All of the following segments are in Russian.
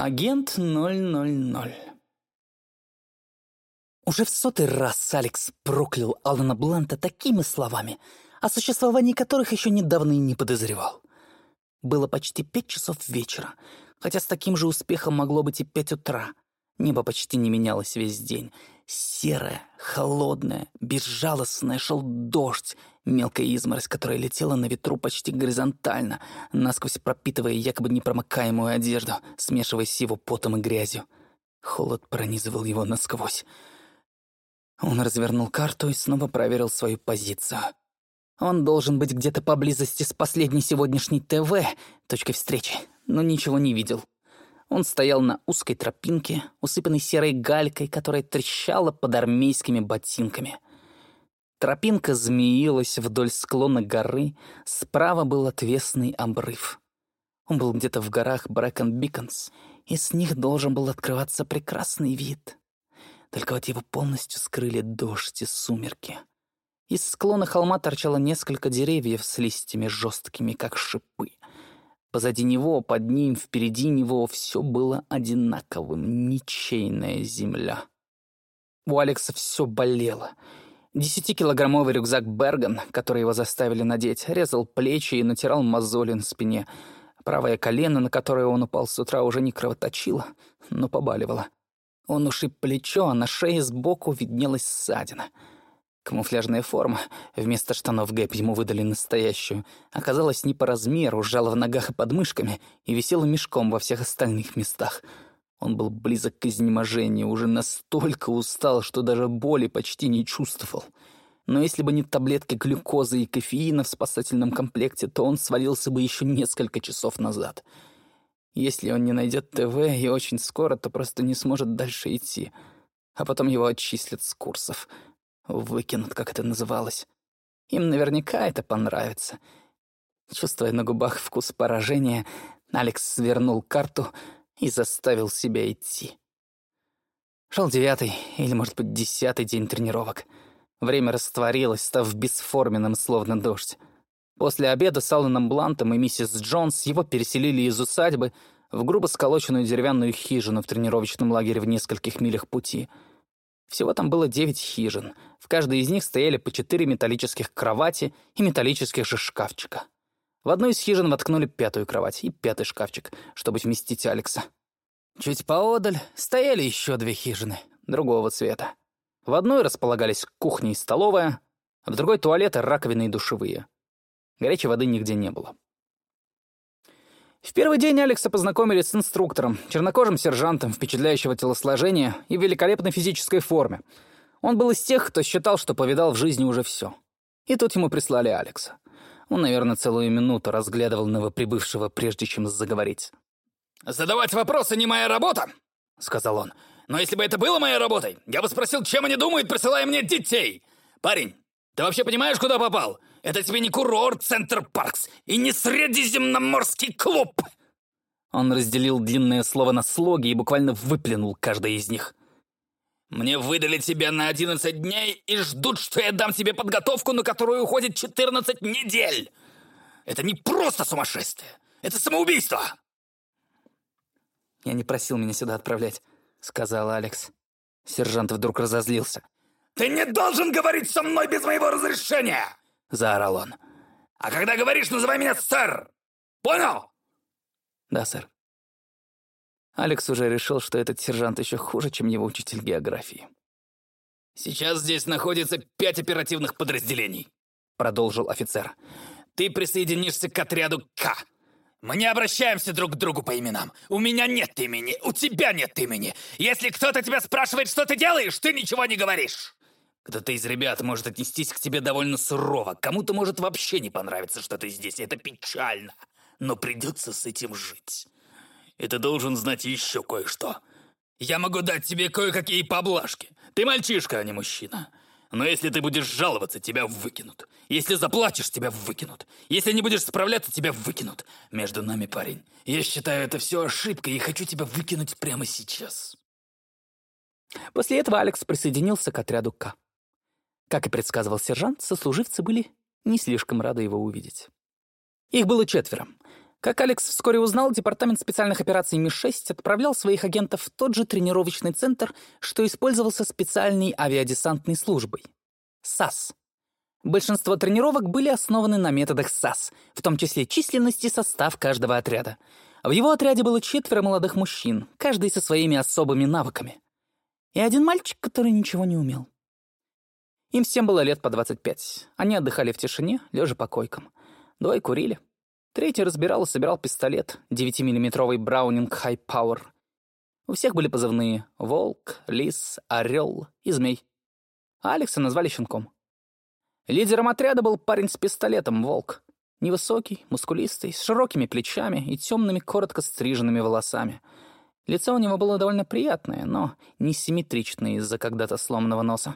Агент 000 Уже в сотый раз Алекс проклял Алана Бланта такими словами, о существовании которых еще недавно и не подозревал. Было почти пять часов вечера, хотя с таким же успехом могло быть и пять утра. Небо почти не менялось весь день. Серое, холодное, безжалостное шел дождь, мелкая изморозь, которая летела на ветру почти горизонтально, насквозь пропитывая якобы непромокаемую одежду, смешиваясь с его потом и грязью. Холод пронизывал его насквозь. Он развернул карту и снова проверил свою позицию. Он должен быть где-то поблизости с последней сегодняшней ТВ, точкой встречи, но ничего не видел. Он стоял на узкой тропинке, усыпанной серой галькой, которая трещала под армейскими ботинками. Тропинка змеилась вдоль склона горы, справа был отвесный обрыв. Он был где-то в горах Брэкон-Биконс, и с них должен был открываться прекрасный вид. Только вот его полностью скрыли дождь и сумерки. Из склона холма торчало несколько деревьев с листьями жесткими, как шипы. Позади него, под ним, впереди него все было одинаковым, ничейная земля. У Алекса все болело. Десятикилограммовый рюкзак Берган, который его заставили надеть, резал плечи и натирал мозоли на спине. Правое колено, на которое он упал с утра, уже не кровоточило, но побаливало. Он ушиб плечо, а на шее сбоку виднелась ссадина — Камуфляжная форма, вместо штанов Гэп ему выдали настоящую, оказалась не по размеру, сжала в ногах и подмышками и висела мешком во всех остальных местах. Он был близок к изнеможению, уже настолько устал, что даже боли почти не чувствовал. Но если бы не таблетки глюкозы и кофеина в спасательном комплекте, то он свалился бы еще несколько часов назад. Если он не найдет ТВ и очень скоро, то просто не сможет дальше идти. А потом его отчислят с курсов — Выкинут, как это называлось. Им наверняка это понравится. Чувствуя на губах вкус поражения, Алекс свернул карту и заставил себя идти. Шел девятый или, может быть, десятый день тренировок. Время растворилось, став бесформенным, словно дождь. После обеда с Алленом Блантом и миссис Джонс его переселили из усадьбы в грубо сколоченную деревянную хижину в тренировочном лагере в нескольких милях пути — всего там было девять хижин. В каждой из них стояли по четыре металлических кровати и металлических же шкафчика. В одну из хижин воткнули пятую кровать и пятый шкафчик, чтобы вместить Алекса. Чуть поодаль стояли еще две хижины, другого цвета. В одной располагались кухня и столовая, в другой — туалеты, раковины и душевые. Горячей воды нигде не было. В первый день Алекса познакомили с инструктором, чернокожим сержантом впечатляющего телосложения и великолепной физической форме. Он был из тех, кто считал, что повидал в жизни уже все. И тут ему прислали Алекса. Он, наверное, целую минуту разглядывал новоприбывшего, прежде чем заговорить. «Задавать вопросы не моя работа», — сказал он. «Но если бы это было моей работой, я бы спросил, чем они думают, присылая мне детей. Парень, ты вообще понимаешь, куда попал? Это тебе не курорт Центр Паркс и не Средиземноморский клуб!» Он разделил длинное слово на слоги и буквально выплюнул каждое из них. «Мне выдали тебя на 11 дней и ждут, что я дам тебе подготовку, на которую уходит 14 недель! Это не просто сумасшествие, это самоубийство!» «Я не просил меня сюда отправлять», — сказал Алекс. Сержант вдруг разозлился. «Ты не должен говорить со мной без моего разрешения!» — заорал он. «А когда говоришь, называй меня сэр! Понял?» «Да, сэр». Алекс уже решил, что этот сержант еще хуже, чем его учитель географии. «Сейчас здесь находится пять оперативных подразделений», — продолжил офицер. «Ты присоединишься к отряду К. Мы не обращаемся друг к другу по именам. У меня нет имени, у тебя нет имени. Если кто-то тебя спрашивает, что ты делаешь, ты ничего не говоришь». Кто-то из ребят может отнестись к тебе довольно сурово, кому-то может вообще не понравиться, что ты здесь, это печально. Но придется с этим жить. И ты должен знать еще кое-что. Я могу дать тебе кое-какие поблажки. Ты мальчишка, а не мужчина. Но если ты будешь жаловаться, тебя выкинут. Если заплачешь, тебя выкинут. Если не будешь справляться, тебя выкинут. Между нами, парень, я считаю это все ошибкой и хочу тебя выкинуть прямо сейчас. После этого Алекс присоединился к отряду К. Как и предсказывал сержант, сослуживцы были не слишком рады его увидеть. Их было четверо. Как Алекс вскоре узнал, департамент специальных операций Ми-6 отправлял своих агентов в тот же тренировочный центр, что использовался специальной авиадесантной службой — САС. Большинство тренировок были основаны на методах САС, в том числе численность и состав каждого отряда. В его отряде было четверо молодых мужчин, каждый со своими особыми навыками. И один мальчик, который ничего не умел. Им всем было лет по 25. Они отдыхали в тишине, лежа по койкам. Двое курили. Третий разбирал и собирал пистолет, 9-миллиметровый Браунинг High Power. У всех были позывные «Волк», «Лис», «Орел» и «Змей». Алекса назвали щенком. Лидером отряда был парень с пистолетом «Волк». Невысокий, мускулистый, с широкими плечами и темными, коротко стриженными волосами. Лицо у него было довольно приятное, но несимметричное из-за когда-то сломанного носа.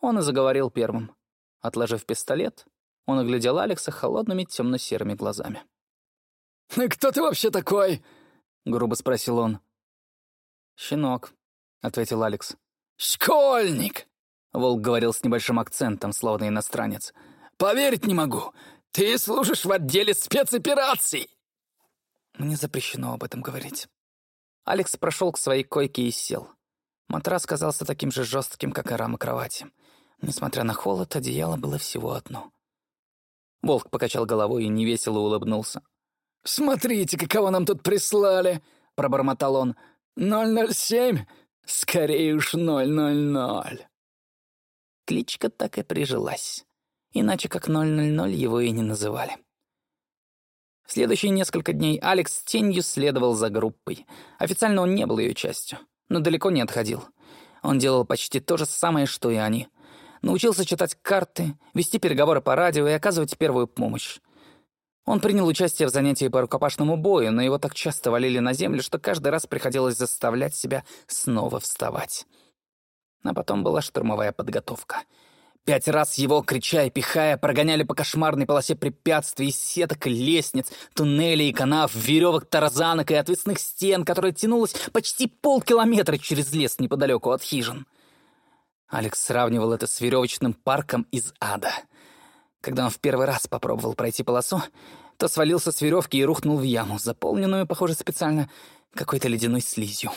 Он и заговорил первым. Отложив пистолет, он оглядел Алекса холодными темно-серыми глазами. «Кто ты вообще такой?» — грубо спросил он. «Щенок», — ответил Алекс. «Школьник!» — Волк говорил с небольшим акцентом, словно иностранец. «Поверить не могу! Ты служишь в отделе спецопераций!» «Мне запрещено об этом говорить». Алекс прошел к своей койке и сел. Матрас казался таким же жестким, как и рама кровати. Несмотря на холод, одеяло было всего одно. Волк покачал головой и невесело улыбнулся. «Смотрите, какого нам тут прислали!» — пробормотал он. «007? Скорее уж 000!» Кличка так и прижилась. Иначе как 000 его и не называли. В следующие несколько дней Алекс тенью следовал за группой. Официально он не был ее частью, но далеко не отходил. Он делал почти то же самое, что и они — научился читать карты, вести переговоры по радио и оказывать первую помощь. Он принял участие в занятии по рукопашному бою, но его так часто валили на землю, что каждый раз приходилось заставлять себя снова вставать. А потом была штурмовая подготовка. Пять раз его, крича и пихая, прогоняли по кошмарной полосе препятствий, сеток лестниц, туннелей и канав, веревок, тарзанок и отвесных стен, которая тянулась почти полкилометра через лес неподалеку от хижин. Алекс сравнивал это с веревочным парком из ада. Когда он в первый раз попробовал пройти полосу, то свалился с веревки и рухнул в яму, заполненную, похоже, специально какой-то ледяной слизью.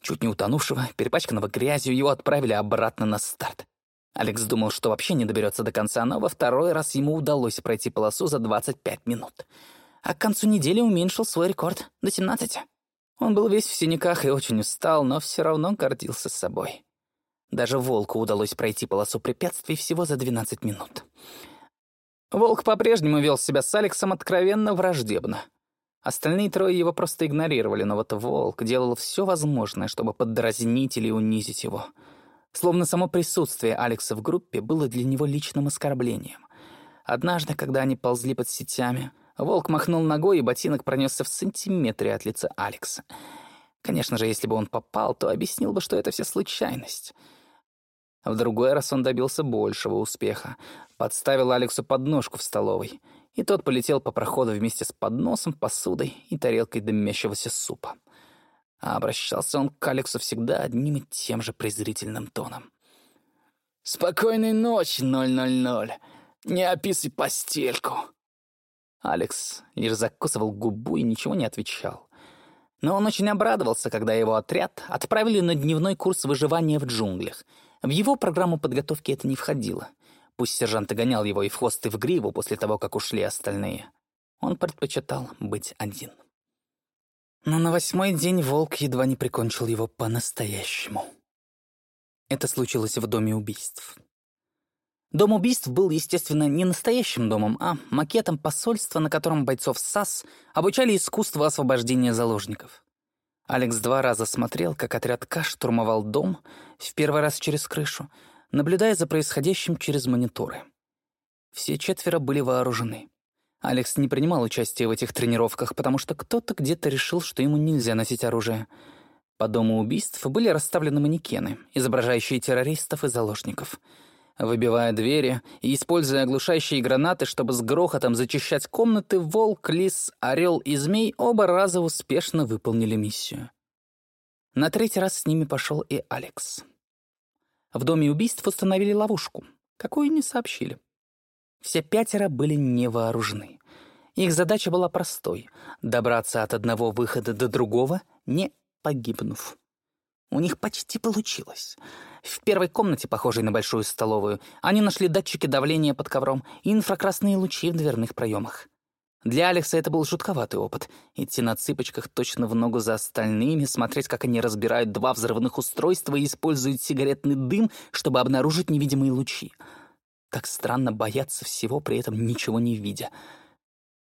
Чуть не утонувшего, перепачканного грязью, его отправили обратно на старт. Алекс думал, что вообще не доберется до конца, но во второй раз ему удалось пройти полосу за 25 минут. А к концу недели уменьшил свой рекорд до 17. Он был весь в синяках и очень устал, но все равно гордился собой. Даже Волку удалось пройти полосу препятствий всего за 12 минут. Волк по-прежнему вел себя с Алексом откровенно враждебно. Остальные трое его просто игнорировали, но вот Волк делал все возможное, чтобы поддразнить или унизить его. Словно само присутствие Алекса в группе было для него личным оскорблением. Однажды, когда они ползли под сетями, Волк махнул ногой, и ботинок пронесся в сантиметре от лица Алекса. Конечно же, если бы он попал, то объяснил бы, что это все случайность. В другой раз он добился большего успеха. Подставил Алексу подножку в столовой, и тот полетел по проходу вместе с подносом, посудой и тарелкой дымящегося супа. А обращался он к Алексу всегда одним и тем же презрительным тоном. «Спокойной ночи, 000. Не описывай постельку». Алекс лишь закусывал губу и ничего не отвечал. Но он очень обрадовался, когда его отряд отправили на дневной курс выживания в джунглях — в его программу подготовки это не входило. Пусть сержант и гонял его и в хвост, и в гриву после того, как ушли остальные. Он предпочитал быть один. Но на восьмой день волк едва не прикончил его по-настоящему. Это случилось в доме убийств. Дом убийств был, естественно, не настоящим домом, а макетом посольства, на котором бойцов САС обучали искусству освобождения заложников. Алекс два раза смотрел, как отряд К штурмовал дом, в первый раз через крышу, наблюдая за происходящим через мониторы. Все четверо были вооружены. Алекс не принимал участия в этих тренировках, потому что кто-то где-то решил, что ему нельзя носить оружие. По дому убийств были расставлены манекены, изображающие террористов и заложников — Выбивая двери и используя оглушающие гранаты, чтобы с грохотом зачищать комнаты, волк, лис, орел и змей оба раза успешно выполнили миссию. На третий раз с ними пошел и Алекс. В доме убийств установили ловушку, какую не сообщили. Все пятеро были не вооружены. Их задача была простой — добраться от одного выхода до другого, не погибнув. У них почти получилось. В первой комнате, похожей на большую столовую, они нашли датчики давления под ковром и инфракрасные лучи в дверных проемах. Для Алекса это был жутковатый опыт — идти на цыпочках точно в ногу за остальными, смотреть, как они разбирают два взрывных устройства и используют сигаретный дым, чтобы обнаружить невидимые лучи. Так странно бояться всего, при этом ничего не видя —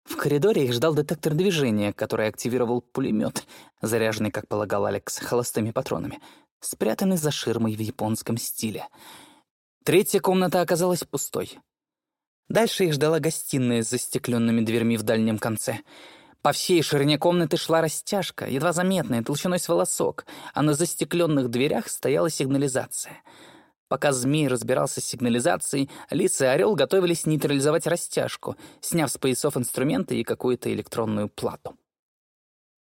в коридоре их ждал детектор движения, который активировал пулемет, заряженный, как полагал Алекс, холостыми патронами, спрятанный за ширмой в японском стиле. Третья комната оказалась пустой. Дальше их ждала гостиная с застекленными дверьми в дальнем конце. По всей ширине комнаты шла растяжка, едва заметная, толщиной с волосок, а на застекленных дверях стояла сигнализация — Пока змей разбирался с сигнализацией, Лис и Орел готовились нейтрализовать растяжку, сняв с поясов инструменты и какую-то электронную плату.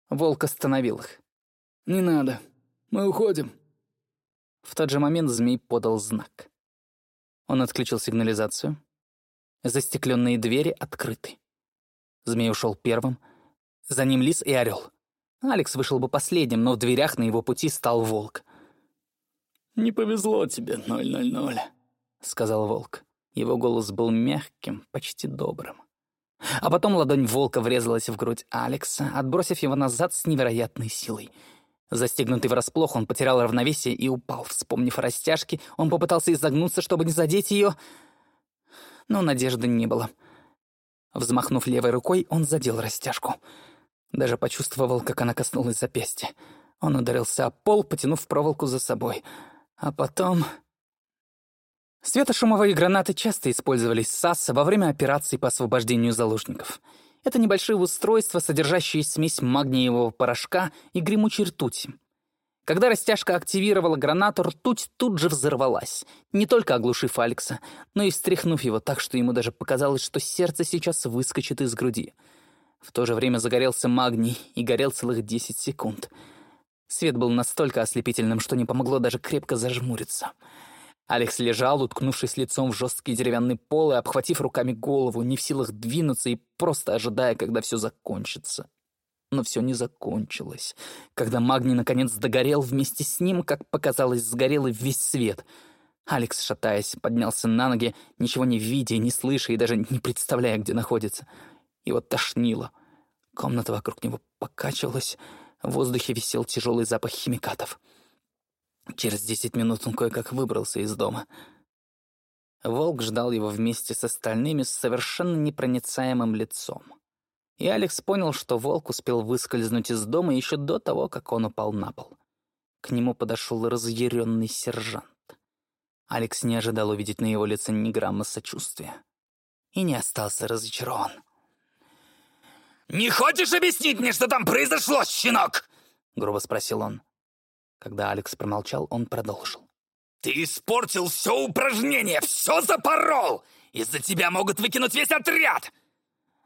Волк остановил их. «Не надо. Мы уходим». В тот же момент змей подал знак. Он отключил сигнализацию. Застекленные двери открыты. Змей ушел первым. За ним лис и орел. Алекс вышел бы последним, но в дверях на его пути стал волк — «Не повезло тебе, 000», — сказал волк. Его голос был мягким, почти добрым. А потом ладонь волка врезалась в грудь Алекса, отбросив его назад с невероятной силой. Застегнутый врасплох, он потерял равновесие и упал. Вспомнив о растяжке, он попытался изогнуться, чтобы не задеть ее, но надежды не было. Взмахнув левой рукой, он задел растяжку. Даже почувствовал, как она коснулась запястья. Он ударился о пол, потянув проволоку за собой — а потом... Светошумовые гранаты часто использовались САС во время операций по освобождению заложников. Это небольшие устройства, содержащие смесь магниевого порошка и гремучей ртути. Когда растяжка активировала гранату, ртуть тут же взорвалась, не только оглушив Алекса, но и встряхнув его так, что ему даже показалось, что сердце сейчас выскочит из груди. В то же время загорелся магний и горел целых 10 секунд — Свет был настолько ослепительным, что не помогло даже крепко зажмуриться. Алекс лежал, уткнувшись лицом в жесткий деревянный пол и обхватив руками голову, не в силах двинуться и просто ожидая, когда все закончится. Но все не закончилось. Когда магний наконец догорел, вместе с ним, как показалось, сгорел и весь свет. Алекс, шатаясь, поднялся на ноги, ничего не видя, не слыша и даже не представляя, где находится. Его тошнило. Комната вокруг него покачивалась, в воздухе висел тяжелый запах химикатов. Через десять минут он кое-как выбрался из дома. Волк ждал его вместе с остальными с совершенно непроницаемым лицом. И Алекс понял, что волк успел выскользнуть из дома еще до того, как он упал на пол. К нему подошел разъяренный сержант. Алекс не ожидал увидеть на его лице ни грамма сочувствия. И не остался разочарован. «Не хочешь объяснить мне, что там произошло, щенок?» — грубо спросил он. Когда Алекс промолчал, он продолжил. «Ты испортил все упражнение, все запорол! Из-за тебя могут выкинуть весь отряд!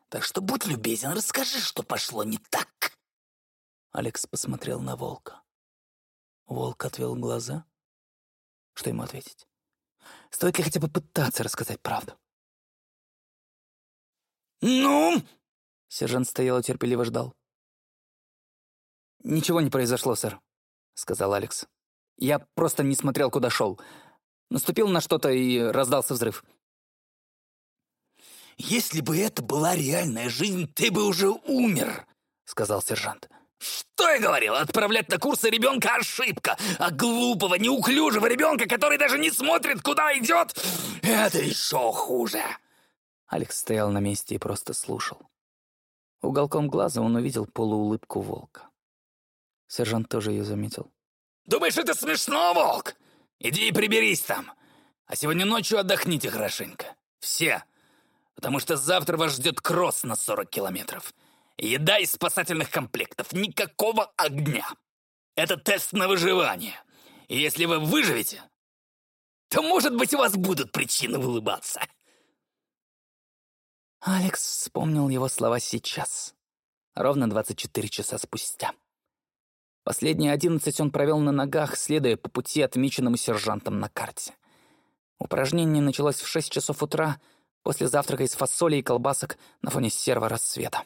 Так что будь любезен, расскажи, что пошло не так!» Алекс посмотрел на волка. Волк отвел глаза. Что ему ответить? Стоит ли хотя бы пытаться рассказать правду? «Ну?» Сержант стоял и терпеливо ждал. «Ничего не произошло, сэр», — сказал Алекс. «Я просто не смотрел, куда шел. Наступил на что-то и раздался взрыв». «Если бы это была реальная жизнь, ты бы уже умер», — сказал сержант. «Что я говорил? Отправлять на курсы ребенка ошибка, а глупого, неуклюжего ребенка, который даже не смотрит, куда идет, это еще хуже». Алекс стоял на месте и просто слушал. Уголком глаза он увидел полуулыбку волка. Сержант тоже ее заметил. «Думаешь, это смешно, волк? Иди и приберись там. А сегодня ночью отдохните хорошенько. Все. Потому что завтра вас ждет кросс на 40 километров. Еда из спасательных комплектов. Никакого огня. Это тест на выживание. И если вы выживете, то, может быть, у вас будут причины улыбаться». Алекс вспомнил его слова сейчас, ровно 24 часа спустя. Последние одиннадцать он провел на ногах, следуя по пути, отмеченному сержантом на карте. Упражнение началось в шесть часов утра, после завтрака из фасоли и колбасок на фоне серого рассвета.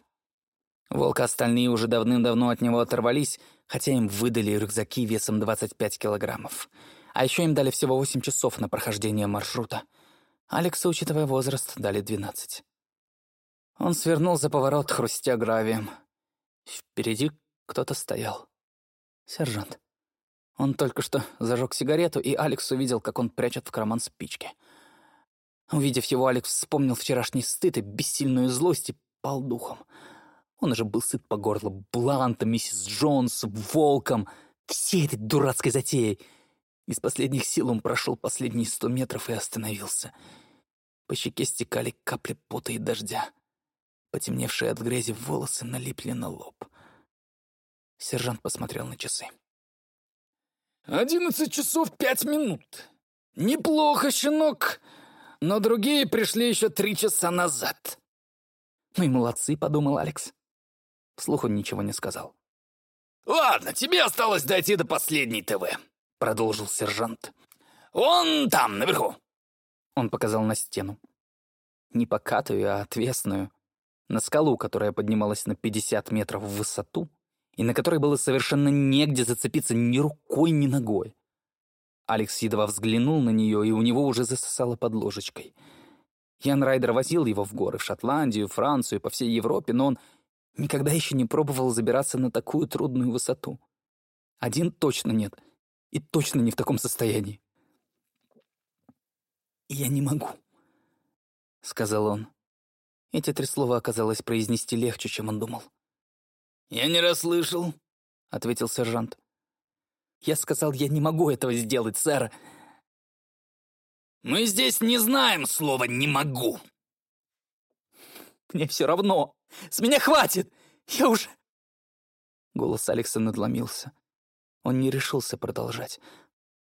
Волк и остальные уже давным-давно от него оторвались, хотя им выдали рюкзаки весом 25 килограммов. А еще им дали всего 8 часов на прохождение маршрута. Алексу, учитывая возраст, дали 12. Он свернул за поворот, хрустя гравием. Впереди кто-то стоял. Сержант. Он только что зажег сигарету, и Алекс увидел, как он прячет в карман спички. Увидев его, Алекс вспомнил вчерашний стыд и бессильную злость и пал духом. Он уже был сыт по горло Блантом, миссис Джонс, Волком, всей этой дурацкой затеей. Из последних сил он прошел последние сто метров и остановился. По щеке стекали капли пота и дождя. Потемневшие от грязи волосы налипли на лоб. Сержант посмотрел на часы. «Одиннадцать часов пять минут. Неплохо, щенок, но другие пришли еще три часа назад». «Ну и молодцы», — подумал Алекс. Вслух он ничего не сказал. «Ладно, тебе осталось дойти до последней ТВ», — продолжил сержант. «Вон там, наверху». Он показал на стену. Не покатую, а отвесную. На скалу, которая поднималась на 50 метров в высоту, и на которой было совершенно негде зацепиться ни рукой, ни ногой. Алекс едва взглянул на нее, и у него уже засосало под ложечкой. Ян Райдер возил его в горы, в Шотландию, Францию, по всей Европе, но он Никогда еще не пробовал забираться на такую трудную высоту. Один точно нет. И точно не в таком состоянии. «Я не могу», — сказал он. Эти три слова оказалось произнести легче, чем он думал. «Я не расслышал», — ответил сержант. «Я сказал, я не могу этого сделать, сэр». «Мы здесь не знаем слова «не могу». Мне все равно. С меня хватит! Я уже...» Голос Алекса надломился. Он не решился продолжать.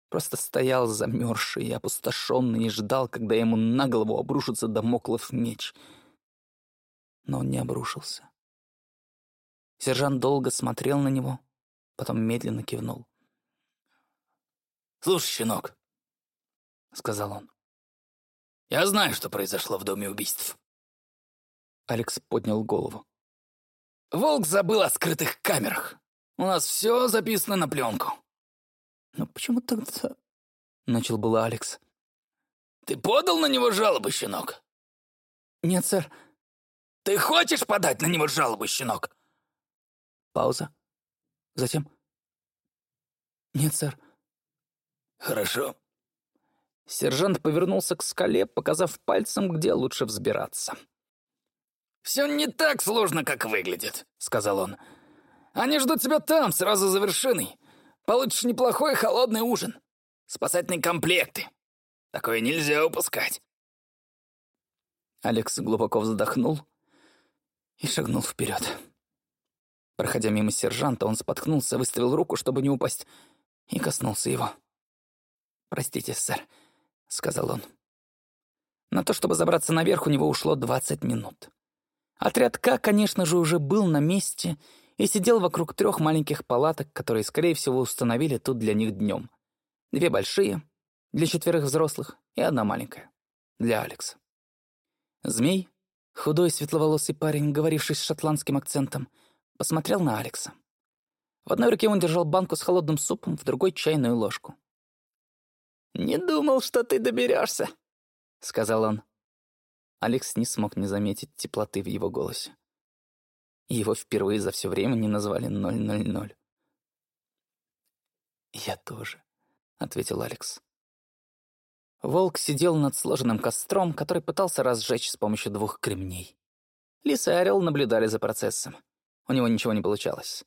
Просто стоял замерзший и опустошенный и ждал, когда ему на голову обрушится домоклов меч. Но он не обрушился. Сержант долго смотрел на него, потом медленно кивнул. «Слушай, щенок», — сказал он, — «я знаю, что произошло в доме убийств. Алекс поднял голову. «Волк забыл о скрытых камерах. У нас все записано на пленку». «Но почему тогда...» — начал было Алекс. «Ты подал на него жалобу, щенок?» «Нет, сэр». «Ты хочешь подать на него жалобу, щенок?» Пауза. Затем... «Нет, сэр». «Хорошо». Сержант повернулся к скале, показав пальцем, где лучше взбираться. «Все не так сложно, как выглядит», — сказал он. «Они ждут тебя там, сразу за вершиной. Получишь неплохой холодный ужин. Спасательные комплекты. Такое нельзя упускать». Алекс глубоко вздохнул и шагнул вперед. Проходя мимо сержанта, он споткнулся, выставил руку, чтобы не упасть, и коснулся его. «Простите, сэр», — сказал он. На то, чтобы забраться наверх, у него ушло двадцать минут. Отряд К, конечно же, уже был на месте и сидел вокруг трех маленьких палаток, которые, скорее всего, установили тут для них днем. Две большие, для четверых взрослых, и одна маленькая, для Алекса. Змей, худой светловолосый парень, говоривший с шотландским акцентом, посмотрел на Алекса. В одной руке он держал банку с холодным супом, в другой — чайную ложку. «Не думал, что ты доберешься, сказал он. Алекс не смог не заметить теплоты в его голосе. Его впервые за все время не назвали 000. «Я тоже», — ответил Алекс. Волк сидел над сложенным костром, который пытался разжечь с помощью двух кремней. Лис и Орел наблюдали за процессом. У него ничего не получалось.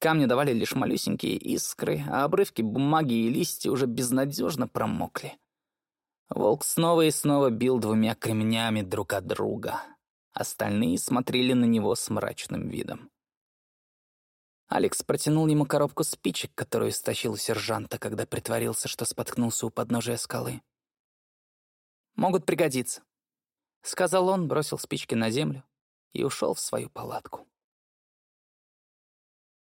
Камни давали лишь малюсенькие искры, а обрывки бумаги и листья уже безнадежно промокли. Волк снова и снова бил двумя кремнями друг от друга. Остальные смотрели на него с мрачным видом. Алекс протянул ему коробку спичек, которую стащил у сержанта, когда притворился, что споткнулся у подножия скалы. «Могут пригодиться», — сказал он, бросил спички на землю и ушел в свою палатку.